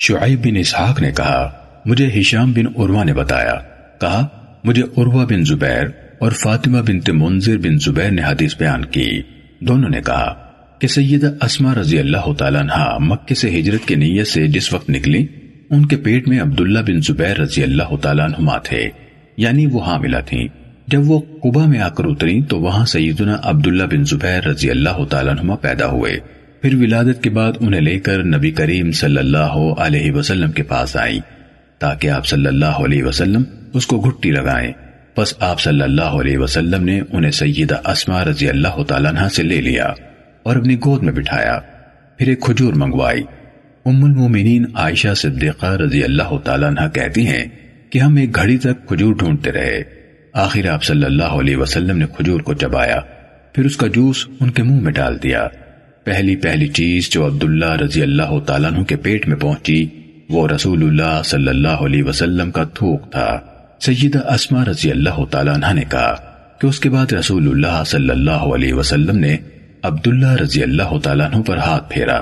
شعیب بن اسحاق نے کہا، مجھے ہشام بن عروہ نے بتایا۔ کہا، مجھے عروہ بن زبیر اور فاطمہ بنت منذر بن زبیر نے حدیث بیان کی۔ دونوں نے کہا، کہ سیدہ اسما رضی اللہ تعالیٰ عنہ مکہ سے ہجرت کی نیت سے جس وقت نکلی، ان کے پیٹ میں عبداللہ بن زبیر رضی اللہ تعالیٰ عنہما تھے۔ یعنی وہ حاملہ تھیں۔ جب وہ قبا میں آ کر اتری تو وہاں سیدنا عبداللہ بن زبیر رضی اللہ تعالیٰ عنہما پیدا ہوئے۔ پھر ولادت کے بعد انہیں لے کر نبی کریم صلی اللہ علیہ وسلم کے پاس آئی تاکہ آپ صلی اللہ علیہ وسلم اس کو گھٹی لگائیں۔ پس آپ صلی اللہ علیہ وسلم نے انہیں سیدہ اسما رضی اللہ تعالیٰ عنہ سے لے لیا اور اپنی گود میں بٹھایا، پھر ایک کھجور منگوائی۔ ام المومنین عائشہ صدیقہ رضی اللہ تعالیٰ عنہ کہتی ہیں کہ ہم ایک گھڑی تک کھجور ڈھونڈتے رہے۔ آخر آپ صلی اللہ علیہ وسلم نے کھجور کو چبایا، پھر اس کا جوس ان کے منہ میں ڈال دیا۔ پہلی پہلی چیز جو عبداللہ رضی اللہ تعالیٰ عنہ کے پیٹ میں پہنچی، وہ رسول اللہ صلی اللہ علیہ وسلم کا تھوک تھا۔ سیدہ اسما رضی اللہ تعالیٰ عنہ نے کہا کہ اس کے بعد رسول اللہ صلی اللہ علیہ وسلم نے عبداللہ رضی اللہ تعالیٰ عنہ پر ہاتھ پھیرا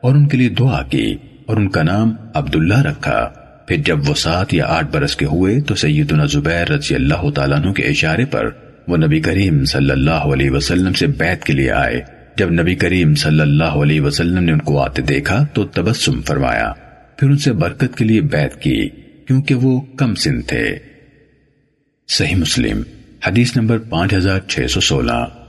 اور ان کے لیے دعا کی اور ان کا نام عبداللہ رکھا۔ پھر جب وہ سات یا آٹھ برس کے ہوئے تو سیدنا زبیر رضی اللہ تعالیٰ عنہ کے اشارے پر وہ نبی کریم صلی اللہ علیہ وسلم سے بیعت کے لیے آئے۔ جب نبی کریم صلی اللہ علیہ وسلم نے ان کو آتے دیکھا تو تبسم فرمایا۔ پھر ان سے برکت کے لیے بیعت کی، کیونکہ وہ کم سن تھے۔ صحیح مسلم، حدیث نمبر پانچ ہزار چھ سو سولہ۔